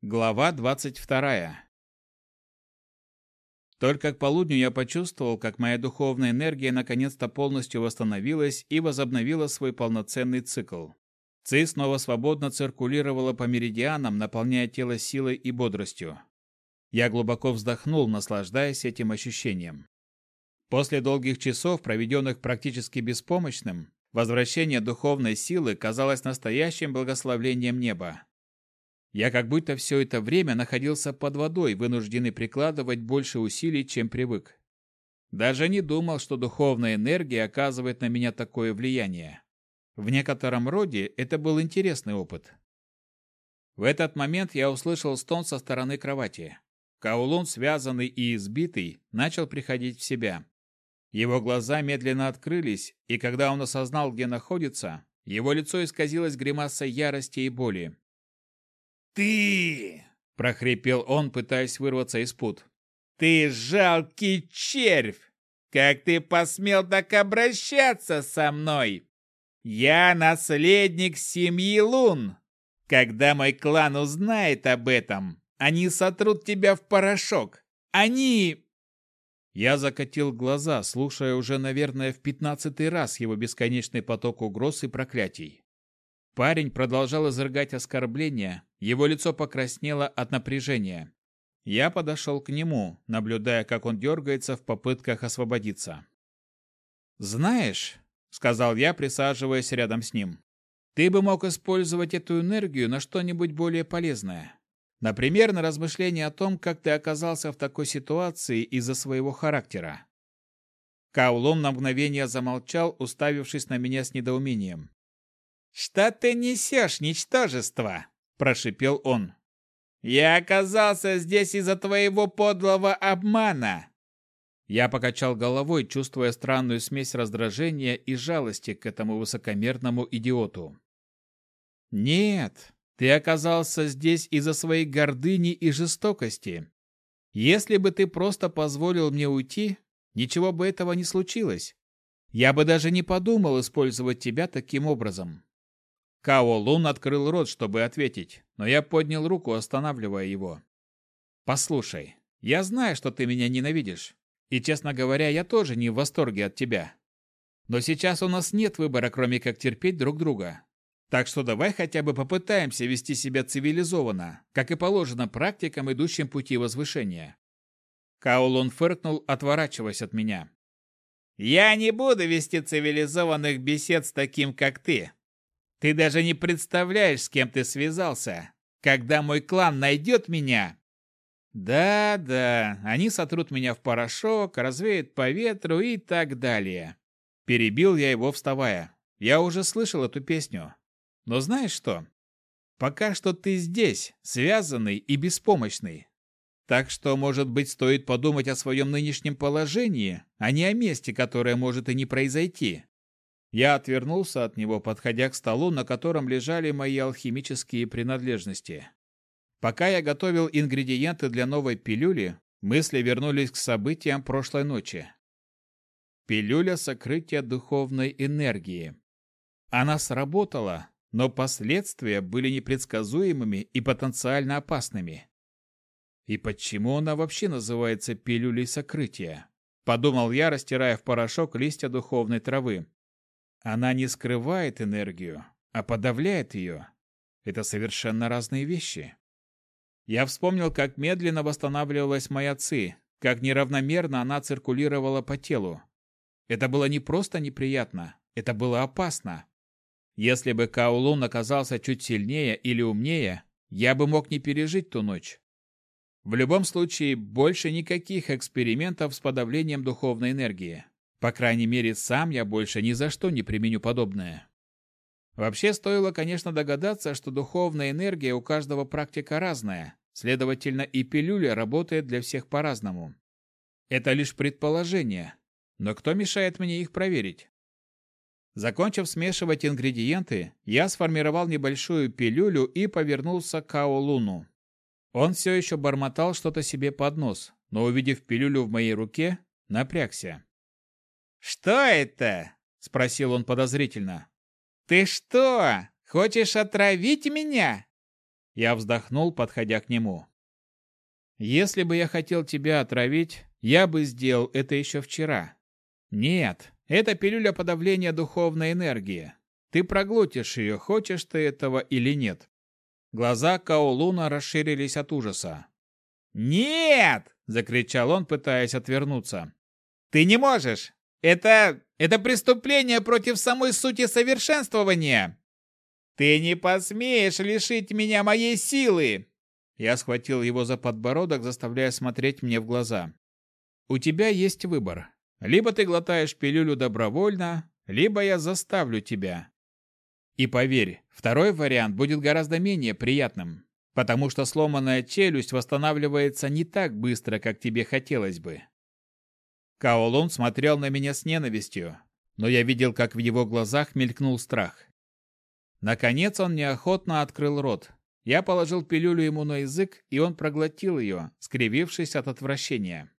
Глава 22. Только к полудню я почувствовал, как моя духовная энергия наконец-то полностью восстановилась и возобновила свой полноценный цикл. Ци снова свободно циркулировала по меридианам, наполняя тело силой и бодростью. Я глубоко вздохнул, наслаждаясь этим ощущением. После долгих часов, проведенных практически беспомощным, возвращение духовной силы казалось настоящим благословлением неба. Я как будто все это время находился под водой, вынужденный прикладывать больше усилий, чем привык. Даже не думал, что духовная энергия оказывает на меня такое влияние. В некотором роде это был интересный опыт. В этот момент я услышал стон со стороны кровати. Каулун, связанный и избитый, начал приходить в себя. Его глаза медленно открылись, и когда он осознал, где находится, его лицо исказилось гримасой ярости и боли. «Ты!» – прохрипел он, пытаясь вырваться из пут. «Ты жалкий червь! Как ты посмел так обращаться со мной? Я наследник семьи Лун. Когда мой клан узнает об этом, они сотрут тебя в порошок. Они...» Я закатил глаза, слушая уже, наверное, в пятнадцатый раз его бесконечный поток угроз и проклятий. Парень продолжал изрыгать оскорбления, его лицо покраснело от напряжения. Я подошел к нему, наблюдая, как он дергается в попытках освободиться. «Знаешь», — сказал я, присаживаясь рядом с ним, — «ты бы мог использовать эту энергию на что-нибудь более полезное. Например, на размышление о том, как ты оказался в такой ситуации из-за своего характера». Каулон на мгновение замолчал, уставившись на меня с недоумением. «Что ты несешь, ничтожество?» прошипел он. Я оказался здесь из-за твоего подлого обмана. Я покачал головой, чувствуя странную смесь раздражения и жалости к этому высокомерному идиоту. Нет, ты оказался здесь из-за своей гордыни и жестокости. Если бы ты просто позволил мне уйти, ничего бы этого не случилось. Я бы даже не подумал использовать тебя таким образом. Као Лун открыл рот, чтобы ответить, но я поднял руку, останавливая его. «Послушай, я знаю, что ты меня ненавидишь, и, честно говоря, я тоже не в восторге от тебя. Но сейчас у нас нет выбора, кроме как терпеть друг друга. Так что давай хотя бы попытаемся вести себя цивилизованно, как и положено практикам, идущим пути возвышения». Каолон фыркнул, отворачиваясь от меня. «Я не буду вести цивилизованных бесед с таким, как ты. Ты даже не представляешь, с кем ты связался. Когда мой клан найдет меня... Да-да, они сотрут меня в порошок, развеют по ветру и так далее. Перебил я его, вставая. Я уже слышал эту песню. Но знаешь что? Пока что ты здесь, связанный и беспомощный. Так что, может быть, стоит подумать о своем нынешнем положении, а не о месте, которое может и не произойти. Я отвернулся от него, подходя к столу, на котором лежали мои алхимические принадлежности. Пока я готовил ингредиенты для новой пилюли, мысли вернулись к событиям прошлой ночи. Пилюля сокрытия духовной энергии. Она сработала, но последствия были непредсказуемыми и потенциально опасными. И почему она вообще называется пилюлей сокрытия? Подумал я, растирая в порошок листья духовной травы. Она не скрывает энергию, а подавляет ее. Это совершенно разные вещи. Я вспомнил, как медленно восстанавливалась моя ци, как неравномерно она циркулировала по телу. Это было не просто неприятно, это было опасно. Если бы Каулун оказался чуть сильнее или умнее, я бы мог не пережить ту ночь. В любом случае, больше никаких экспериментов с подавлением духовной энергии. По крайней мере, сам я больше ни за что не применю подобное. Вообще, стоило, конечно, догадаться, что духовная энергия у каждого практика разная, следовательно, и пилюля работает для всех по-разному. Это лишь предположение, но кто мешает мне их проверить? Закончив смешивать ингредиенты, я сформировал небольшую пилюлю и повернулся к Аолуну. Он все еще бормотал что-то себе под нос, но, увидев пилюлю в моей руке, напрягся. «Что это?» – спросил он подозрительно. «Ты что, хочешь отравить меня?» Я вздохнул, подходя к нему. Если бы я хотел тебя отравить, я бы сделал это еще вчера. Нет, это пилюля подавления духовной энергии. Ты проглотишь ее, хочешь ты этого или нет. Глаза Каолуна расширились от ужаса. «Нет!» – закричал он, пытаясь отвернуться. «Ты не можешь! Это... это преступление против самой сути совершенствования! Ты не посмеешь лишить меня моей силы!» Я схватил его за подбородок, заставляя смотреть мне в глаза. «У тебя есть выбор. Либо ты глотаешь пилюлю добровольно, либо я заставлю тебя. И поверь, второй вариант будет гораздо менее приятным, потому что сломанная челюсть восстанавливается не так быстро, как тебе хотелось бы. Каолун смотрел на меня с ненавистью, но я видел, как в его глазах мелькнул страх. Наконец он неохотно открыл рот. Я положил пилюлю ему на язык, и он проглотил ее, скривившись от отвращения.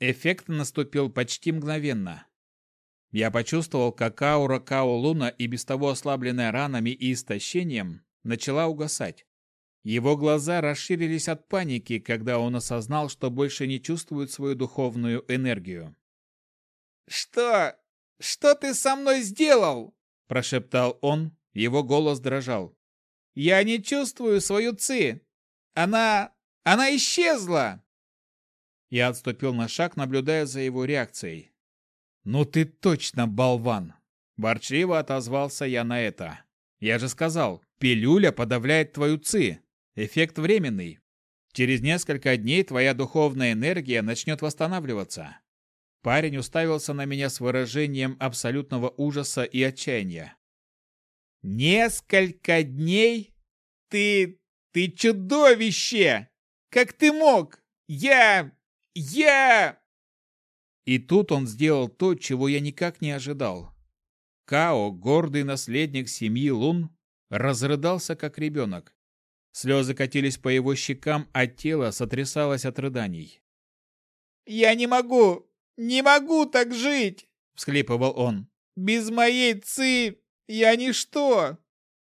Эффект наступил почти мгновенно. Я почувствовал, как аура Као Луна и без того ослабленная ранами и истощением начала угасать. Его глаза расширились от паники, когда он осознал, что больше не чувствует свою духовную энергию. «Что? Что ты со мной сделал?» – прошептал он, его голос дрожал. «Я не чувствую свою ци! Она... она исчезла!» Я отступил на шаг, наблюдая за его реакцией. «Ну ты точно болван!» Ворчливо отозвался я на это. «Я же сказал, пилюля подавляет твою ци. Эффект временный. Через несколько дней твоя духовная энергия начнет восстанавливаться». Парень уставился на меня с выражением абсолютного ужаса и отчаяния. «Несколько дней? Ты... ты чудовище! Как ты мог? Я... я...» И тут он сделал то, чего я никак не ожидал. Као, гордый наследник семьи Лун, разрыдался, как ребенок. Слезы катились по его щекам, а тело сотрясалось от рыданий. «Я не могу! Не могу так жить!» — всхлипывал он. «Без моей ци я ничто!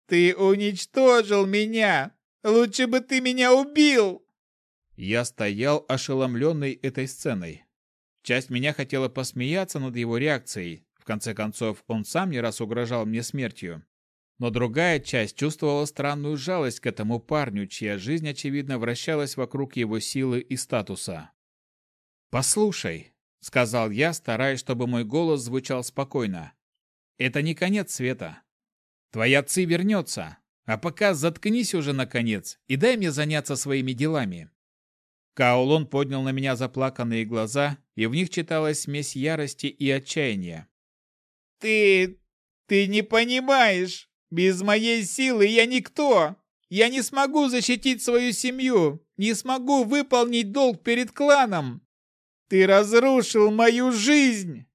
Ты уничтожил меня! Лучше бы ты меня убил!» Я стоял ошеломленный этой сценой. Часть меня хотела посмеяться над его реакцией. В конце концов, он сам не раз угрожал мне смертью. Но другая часть чувствовала странную жалость к этому парню, чья жизнь, очевидно, вращалась вокруг его силы и статуса. «Послушай», — сказал я, стараясь, чтобы мой голос звучал спокойно. «Это не конец света. Твоя ци вернется, а пока заткнись уже, наконец, и дай мне заняться своими делами». Каолон поднял на меня заплаканные глаза, и в них читалась смесь ярости и отчаяния. «Ты... ты не понимаешь! Без моей силы я никто! Я не смогу защитить свою семью, не смогу выполнить долг перед кланом! Ты разрушил мою жизнь!»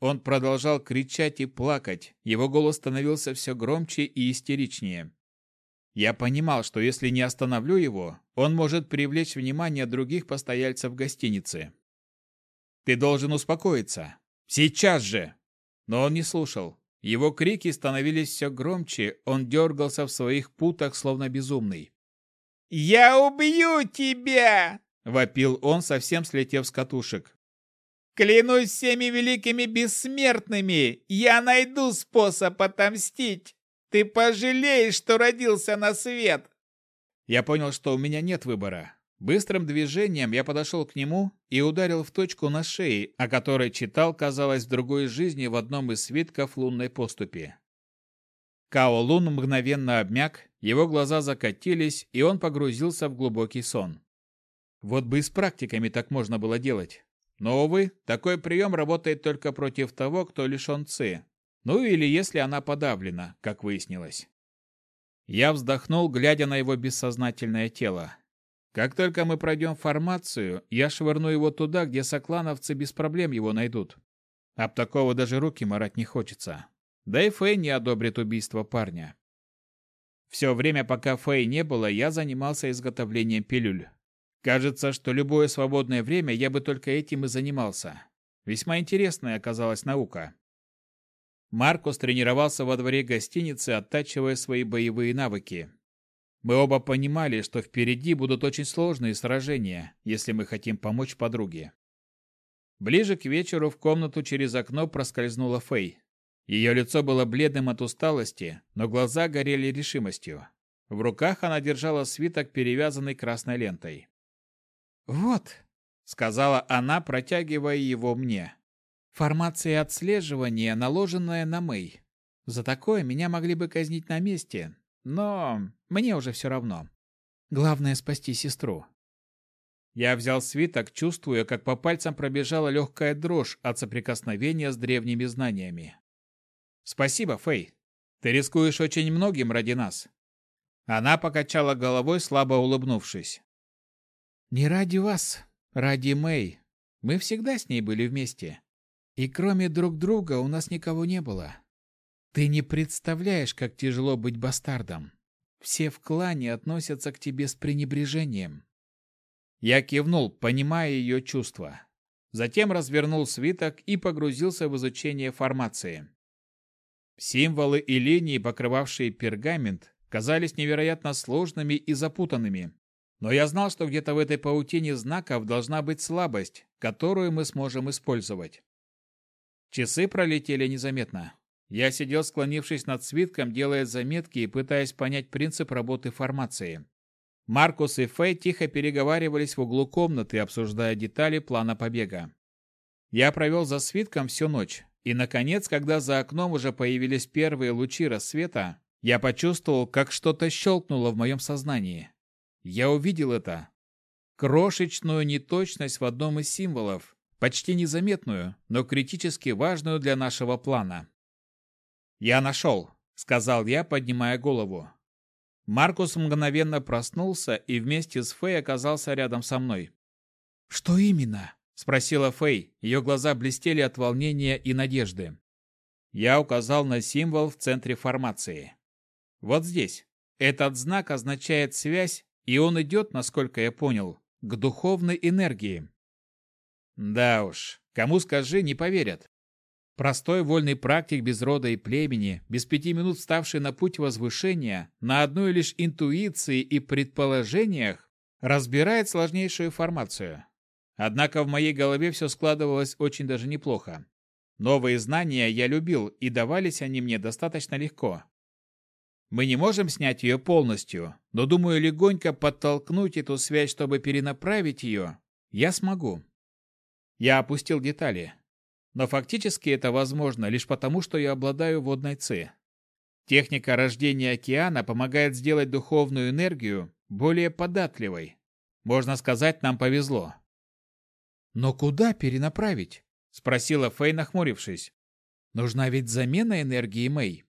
Он продолжал кричать и плакать, его голос становился все громче и истеричнее. Я понимал, что если не остановлю его, он может привлечь внимание других постояльцев гостиницы. «Ты должен успокоиться! Сейчас же!» Но он не слушал. Его крики становились все громче, он дергался в своих путах, словно безумный. «Я убью тебя!» — вопил он, совсем слетев с катушек. «Клянусь всеми великими бессмертными, я найду способ отомстить!» Ты пожалеешь, что родился на свет!» Я понял, что у меня нет выбора. Быстрым движением я подошел к нему и ударил в точку на шее, о которой читал, казалось, в другой жизни в одном из свитков лунной поступи. Као Лун мгновенно обмяк, его глаза закатились, и он погрузился в глубокий сон. Вот бы и с практиками так можно было делать. Но, увы, такой прием работает только против того, кто лишен ци, ну или если она подавлена, как выяснилось. Я вздохнул, глядя на его бессознательное тело. Как только мы пройдем формацию, я швырну его туда, где соклановцы без проблем его найдут. Об такого даже руки марать не хочется. Да и Фэй не одобрит убийство парня. Все время, пока Фэй не было, я занимался изготовлением пилюль. Кажется, что любое свободное время я бы только этим и занимался. Весьма интересная оказалась наука. Маркус тренировался во дворе гостиницы, оттачивая свои боевые навыки. Мы оба понимали, что впереди будут очень сложные сражения, если мы хотим помочь подруге. Ближе к вечеру в комнату через окно проскользнула Фэй. Ее лицо было бледным от усталости, но глаза горели решимостью. В руках она держала свиток, перевязанный красной лентой. «Вот», — сказала она, протягивая его мне. «Формация отслеживания, наложенная на Мэй. За такое меня могли бы казнить на месте, но мне уже все равно. Главное — спасти сестру. Я взял свиток, чувствуя, как по пальцам пробежала легкая дрожь от соприкосновения с древними знаниями. «Спасибо, Фэй. Ты рискуешь очень многим ради нас». Она покачала головой, слабо улыбнувшись. «Не ради вас, ради Мэй. Мы всегда с ней были вместе. И кроме друг друга у нас никого не было. Ты не представляешь, как тяжело быть бастардом. Все в клане относятся к тебе с пренебрежением. Я кивнул, понимая ее чувства. Затем развернул свиток и погрузился в изучение формации. Символы и линии, покрывавшие пергамент, казались невероятно сложными и запутанными. Но я знал, что где-то в этой паутине знаков должна быть слабость, которую мы сможем использовать. Часы пролетели незаметно. Я сидел, склонившись над свитком, делая заметки и пытаясь понять принцип работы формации. Маркус и Фэй тихо переговаривались в углу комнаты, обсуждая детали плана побега. Я провел за свитком всю ночь, и, наконец, когда за окном уже появились первые лучи рассвета, я почувствовал, как что-то щелкнуло в моем сознании. Я увидел это. Крошечную неточность в одном из символов, почти незаметную, но критически важную для нашего плана. «Я нашел», — сказал я, поднимая голову. Маркус мгновенно проснулся и вместе с Фэй оказался рядом со мной. «Что именно?» – спросила Фэй. Ее глаза блестели от волнения и надежды. Я указал на символ в центре формации. Вот здесь. Этот знак означает связь, и он идет, насколько я понял, к духовной энергии. Да уж, кому скажи, не поверят. Простой вольный практик без рода и племени, без пяти минут вставший на путь возвышения, на одной лишь интуиции и предположениях, разбирает сложнейшую формацию. Однако в моей голове все складывалось очень даже неплохо. Новые знания я любил, и давались они мне достаточно легко. Мы не можем снять ее полностью, но, думаю, легонько подтолкнуть эту связь, чтобы перенаправить ее, я смогу. Я опустил детали. Но фактически это возможно лишь потому, что я обладаю водной ци. Техника рождения океана помогает сделать духовную энергию более податливой. Можно сказать, нам повезло. Но куда перенаправить? спросила Фэй, нахмурившись. Нужна ведь замена энергии Мэй.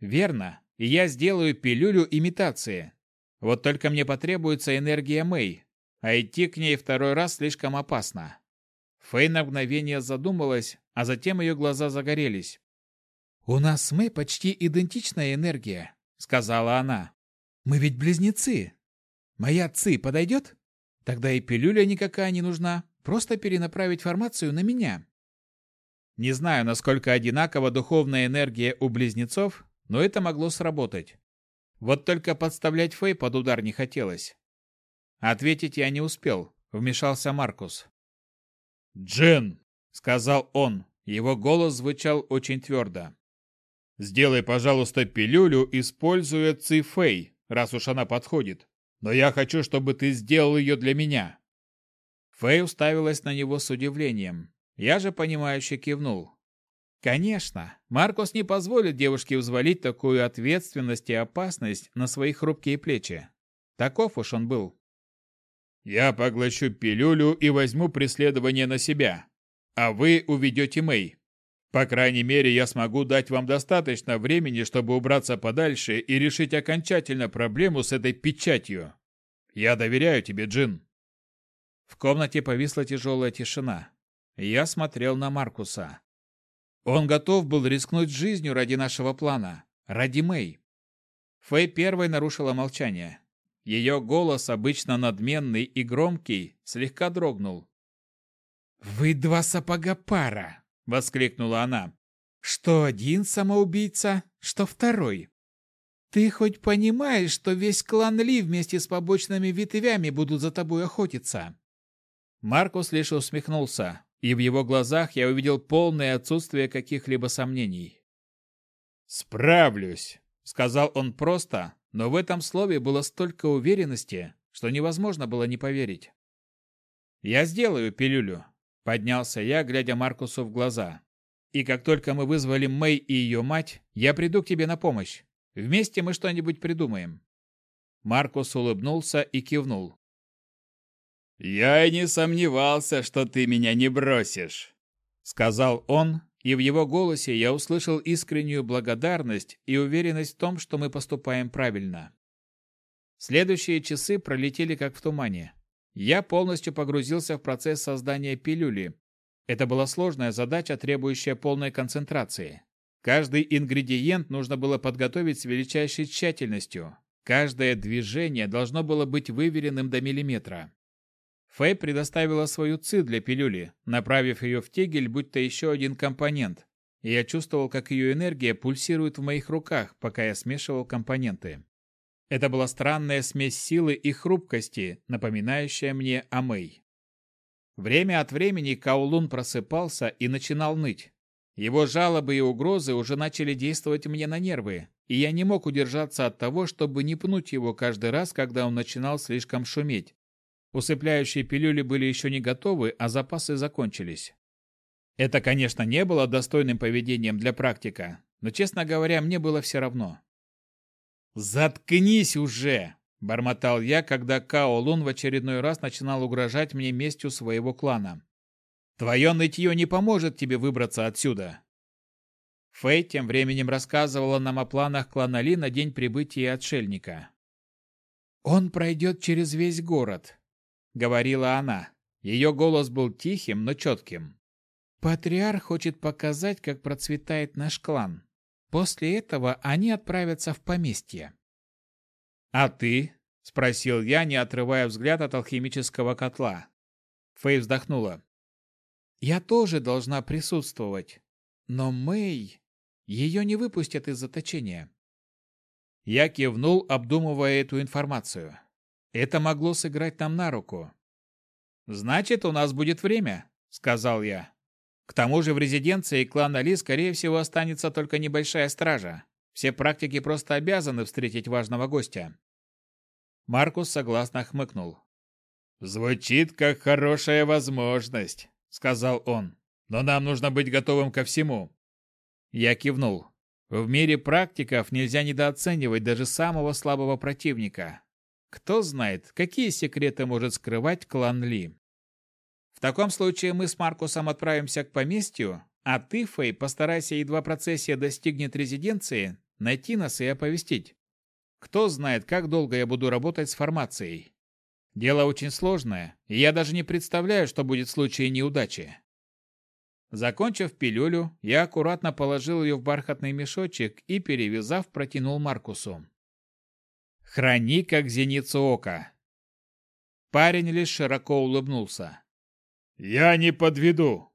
Верно, и я сделаю пилюлю имитации. Вот только мне потребуется энергия Мэй, а идти к ней второй раз слишком опасно. Фэй на мгновение задумалась, а затем ее глаза загорелись. «У нас Мэй почти идентичная энергия», — сказала она. «Мы ведь близнецы. Моя Ци подойдет? Тогда и пилюля никакая не нужна, просто перенаправить формацию на меня». Не знаю, насколько одинакова духовная энергия у близнецов, но это могло сработать. Вот только подставлять Фэй под удар не хотелось. Ответить я не успел, вмешался Маркус. «Джен!» — сказал он. Его голос звучал очень твердо. «Сделай, пожалуйста, пилюлю, используя Цифей, раз уж она подходит. Но я хочу, чтобы ты сделал ее для меня». Фэй уставилась на него с удивлением. Я же, понимающе кивнул. Конечно, Маркус не позволит девушке взвалить такую ответственность и опасность на свои хрупкие плечи. Таков уж он был. Я поглощу пилюлю и возьму преследование на себя, а вы уведете Мэй. По крайней мере, я смогу дать вам достаточно времени, чтобы убраться подальше и решить окончательно проблему с этой печатью. Я доверяю тебе, Джин. В комнате повисла тяжелая тишина. Я смотрел на Маркуса. Он готов был рискнуть жизнью ради нашего плана, ради Мэй. Фэй первой нарушила молчание. Ее голос, обычно надменный и громкий, слегка дрогнул. «Вы два сапога пара!» — воскликнула она. «Что один самоубийца, что второй. Ты хоть понимаешь, что весь клан Ли вместе с побочными ветвями будут за тобой охотиться? Маркус лишь усмехнулся, и в его глазах я увидел полное отсутствие каких-либо сомнений. «Справлюсь», — сказал он просто, но в этом слове было столько уверенности, что невозможно было не поверить. «Я сделаю пилюлю», — поднялся я, глядя Маркусу в глаза. «И как только мы вызвали Мэй и ее мать, я приду к тебе на помощь. Вместе мы что-нибудь придумаем». Маркус улыбнулся и кивнул. «Я и не сомневался, что ты меня не бросишь», — сказал он, и в его голосе я услышал искреннюю благодарность и уверенность в том, что мы поступаем правильно. Следующие часы пролетели как в тумане. Я полностью погрузился в процесс создания пилюли. Это была сложная задача, требующая полной концентрации. Каждый ингредиент нужно было подготовить с величайшей тщательностью. Каждое движение должно было быть выверенным до миллиметра. Фэй предоставила свою ЦИ для пилюли, направив ее в тегель, будь то еще один компонент. И я чувствовал, как ее энергия пульсирует в моих руках, пока я смешивал компоненты. Это была странная смесь силы и хрупкости, напоминающая мне о Мэй. Время от времени Каулун просыпался и начинал ныть. Его жалобы и угрозы уже начали действовать мне на нервы, и я не мог удержаться от того, чтобы не пнуть его каждый раз, когда он начинал слишком шуметь. Усыпляющие пилюли были еще не готовы, а запасы закончились. Это, конечно, не было достойным поведением для практика, но, честно говоря, мне было все равно. «Заткнись уже!» – бормотал я, когда Као Лун в очередной раз начинал угрожать мне местью своего клана. «Твое нытье не поможет тебе выбраться отсюда!» Фэй тем временем рассказывала нам о планах клана Ли на день прибытия отшельника. «Он пройдет через весь город, говорила она. Ее голос был тихим, но четким. Патриарх хочет показать, как процветает наш клан. После этого они отправятся в поместье. А ты? спросил я, не отрывая взгляд от алхимического котла. Фэй вздохнула. Я тоже должна присутствовать. Но Мэй... Ее не выпустят из заточения. Я кивнул, обдумывая эту информацию. Это могло сыграть нам на руку. «Значит, у нас будет время», — сказал я. «К тому же в резиденции клана Ли, скорее всего, останется только небольшая стража. Все практики просто обязаны встретить важного гостя». Маркус согласно хмыкнул. «Звучит как хорошая возможность», — сказал он. «Но нам нужно быть готовым ко всему». Я кивнул. В мире практиков нельзя недооценивать даже самого слабого противника. Кто знает, какие секреты может скрывать клан Ли. В таком случае мы с Маркусом отправимся к поместью, а ты, Фэй, постарайся, едва процессия достигнет резиденции, найти нас и оповестить. Кто знает, как долго я буду работать с формацией. Дело очень сложное, и я даже не представляю, что будет в случае неудачи. Закончив пилюлю, я аккуратно положил ее в бархатный мешочек и, перевязав, протянул Маркусу. Храни как зеницу ока. Парень лишь широко улыбнулся. «Я не подведу»,